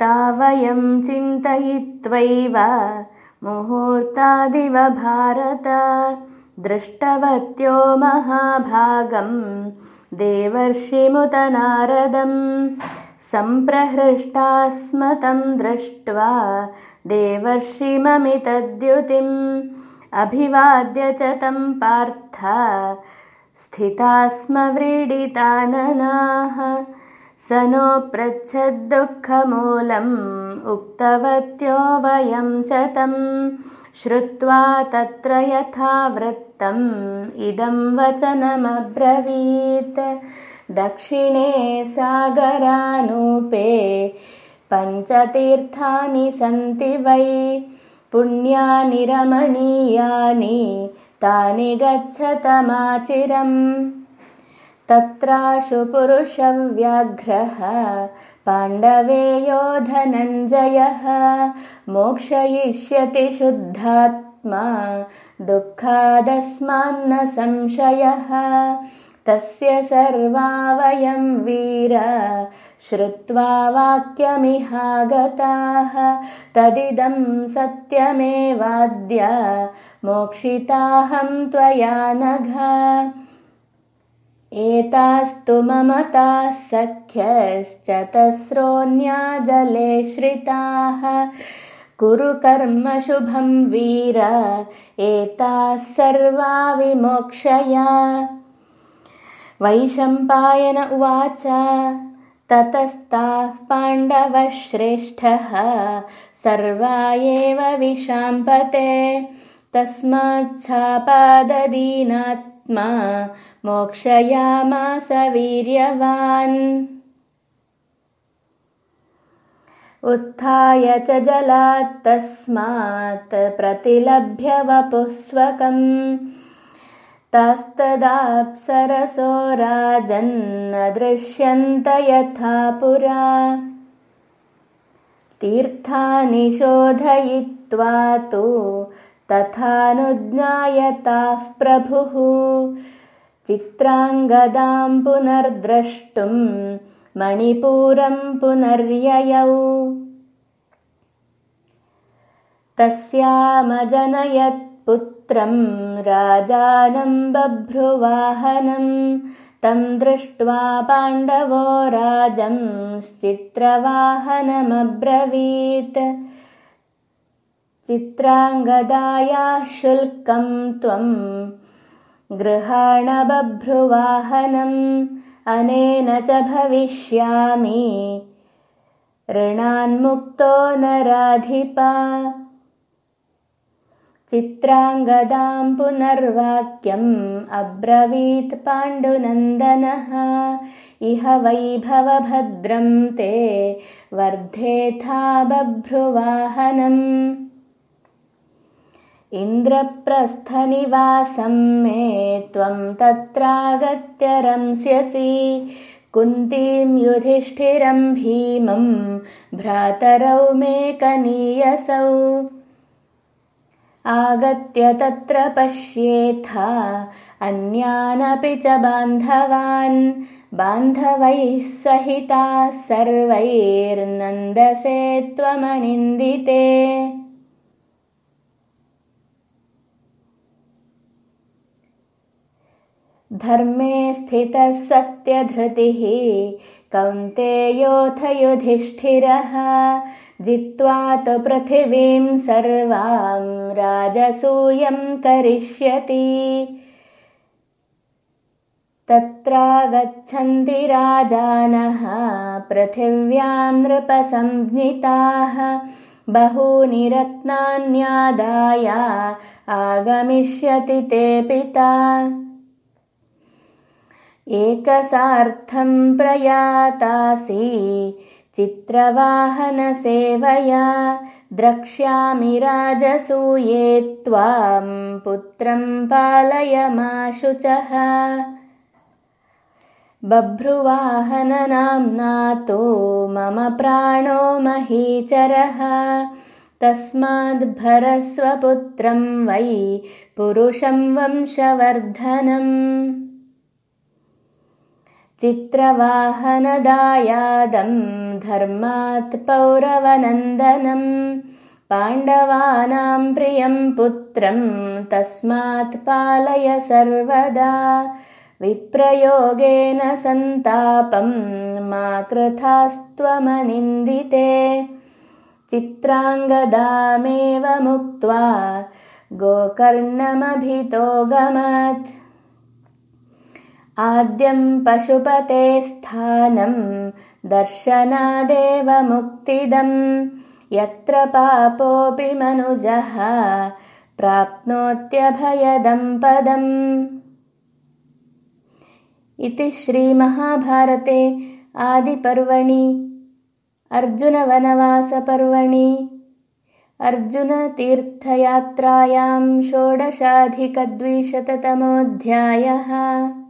तावयं चिन्तयित्वैव मुहूर्तादिव भारत। दृष्टवत्यो महाभागं देवर्षिमुत नारदम् सम्प्रहृष्टास्मतं दृष्ट्वा देवर्षिममितद्युतिम्। अभिवाद्य च तं पार्थ स्थिता स्म व्रीडिताननाः स नोपृच्छद्दुःखमूलम् उक्तवत्यो वयं च तं श्रुत्वा तत्र यथा वृत्तम् इदं वचनमब्रवीत्। दक्षिणे सागरानूपे पञ्चतीर्थानि सन्ति वै। पुण्यानि रमणीयानि तानि गच्छतमाचिरम् तत्राशु पुरुषव्याघ्रः पाण्डवेयो धनञ्जयः मोक्षयिष्यति शुद्धात्मा दुःखादस्मान्न संशयः तस्य सर्वा वयं वीर श्रुत्वा वाक्यमिहागताः तदिदं सत्यमेवाद्य मोक्षिताहं त्वया नघ एतास्तु ममताः सख्यश्चतस्रोऽन्या जले श्रिताः। कुरु कर्म शुभं वीर एताः सर्वा विमोक्षया। वैशम्पायन उवाच ततस्ताः पाण्डवः श्रेष्ठः सर्वा एव विशाम्पते तस्माच्छापाददीनात्मा मोक्षयामास वीर्यवान्। उत्थाय च जलात् तस्मात् प्रतिलभ्य वपुस्वकम् तस्तदाप्सरसो राजन्न दृश्यन्त यथा पुरा। तीर्थानि शोधयित्वा तु तथानुज्ञायताः प्रभुः। चित्राङ्गदां पुनर्द्रष्टुं मणिपूरं पुनर्ययौ। तस्यामजनयत् पुत्रं राजानं बभ्रुवाहनं तं दृष्ट्वा पाण्डवो राजंश्चित्रवाहनमब्रवीत् चित्राङ्गदायाः शुल्कं त्वं गृहाणबभ्रुवाहनम् अनेन च भविष्यामि। ऋणान्मुक्तो नराधिपा। चित्राङ्गदां पुनर्वाक्यम् अब्रवीत् पाण्डुनन्दनः। इह वैभवभद्रं ते वर्धेथा बभ्रुवाहनम् इन्द्रप्रस्थनिवासं मे त्वं तत्रागत्य रंस्यसि। कुन्तीं युधिष्ठिरं भीमं भ्रातरौ मे कनीयसौ। आगत्य तत्र पश्येथा अन्यानपि च बान्धवान्। बान्धवैः सहिताः सर्वैर्नन्दसे त्वमनिन्दिते धर्मे स्थितः सत्यधृतिः। कौन्तेयोऽथ युधिष्ठिरः जित्वा तु पृथिवीं सर्वां राजसूयं करिष्यति। तत्रागच्छन्ति राजानः पृथिव्यां नृपसंज्ञिताः। बहूनि रत्नान्यादाय आगमिष्यति ते पिता एकसार्थं प्रयातासि चित्रवाहनसेवया द्रक्ष्यामि राजसूये त्वां पुत्रं पालयमाशुचः बभ्रुवाहननाम्ना तु मम प्राणो महीचरः तस्माद्भरस्वपुत्रं वै पुरुषं वंशवर्धनम् चित्रवाहनदायादं धर्मात् पौरवनन्दनम् पाण्डवानां प्रियं पुत्रं तस्मात् पालय सर्वदा। विप्रयोगेन सन्तापं मा कृथास्त्वमनिन्दिते। चित्राङ्गदामेव मुक्त्वा गोकर्णमभितोगमत् आद्यं पशुपते स्थानं दर्शनादेव मुक्तिदम् यत्र पापोऽपि मनुजः प्राप्नोत्यभयदं पदम्। इति श्रीमहाभारते आदिपर्वणि अर्जुनवनवासपर्वणि अर्जुनतीर्थयात्रायां षोडशाधिकद्विशततमोऽध्यायः